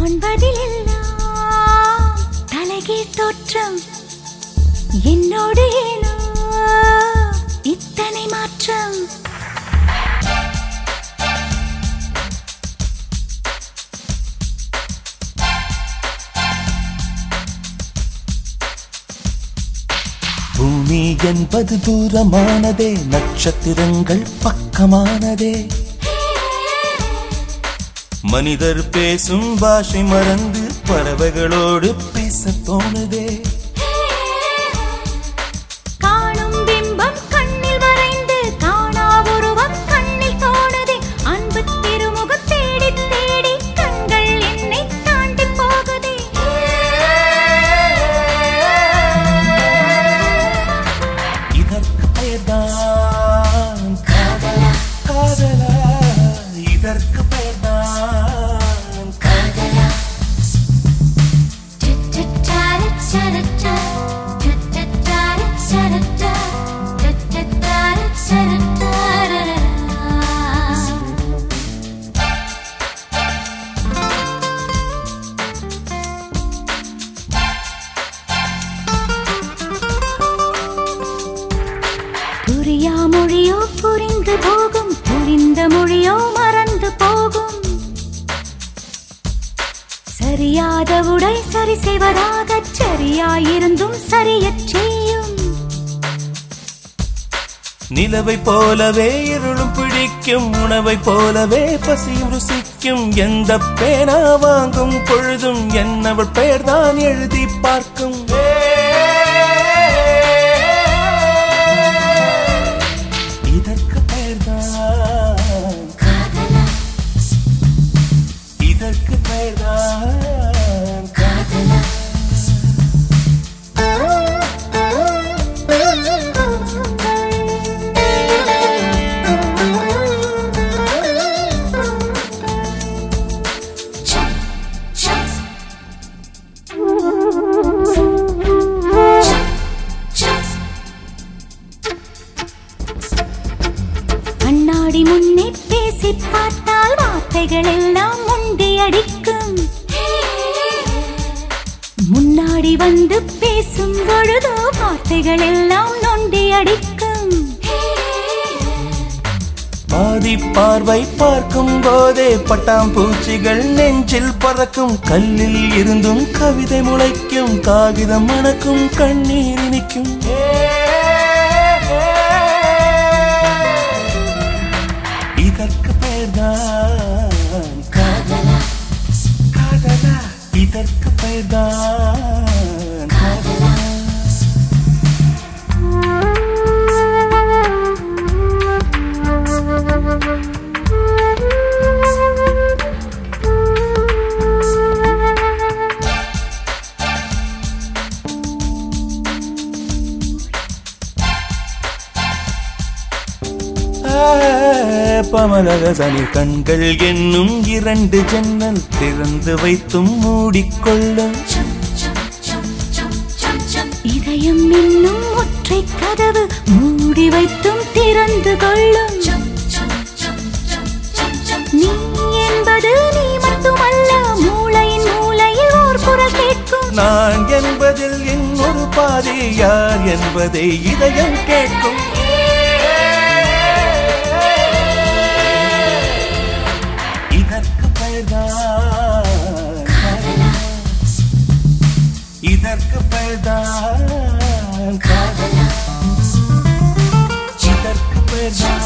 காண்பதிலெல்லாம் தலைகீழ் தோற்றம். என்னோடு ஏனோ? இத்தனை மாற்றம். பூமி என்பது தூரமானதே நட்சத்திரங்கள் பக்கமானதே. மனிதர் பேசும் பாஷை மறந்து பறவைகளோடு பேச தோணுதே. புரியா மொழியோ புரிந்து போகும் புரிந்த மொழியோ மறந்து போகும். சரியாத உடை சரி செய்வதாக சரியாயிருந்தும் சரியச் செய்யும். நிலவை போலவே இருளும் பிடிக்கும் உணவை போலவே பசியும் ருசிக்கும் எந்த பேனா வாங்கும் பொழுதும் என்னவள் பெயர்தான் எழுதி பார்க்கும். பேசி பார்த்தால் வார்த்தைகள் எல்லாம் முண்டி அடிக்கும். முன்னாடி வந்து பேசும் பொழுதோ வார்த்தைகள் எல்லாம் நொண்டி அடிக்கும். பாதி பார்வை பார்க்கும் போதே பட்டாம்பூச்சிகள் நெஞ்சில் பறக்கும். கல்லில் இருந்தும் கவிதை முளைக்கும். காகிதம் மணக்கும் கண்ணீர் இனிக்கும். ஏ பமலகசனி கண்கள் என்னும் இரண்டு ஜன்னல் திறந்து வைத்தும் மூடிக்கொள்ளும். இதயம் இன்னும் ஒற்றை கதவு மூடி வைத்தும் திறந்து கொள்ளும். நீ என்பது நீ மட்டுமல்ல மூளையின் மூளையில் ஓர் குரல் கேட்கும். நான் என்பதில் இன்னொரு பாதி யார் என்பதை இதயம் கேட்கும். இதற்கு பெயர்தான் காதலா. இதற்கு பெயர்தான் காதலா. இதற்கு பெயர்தான்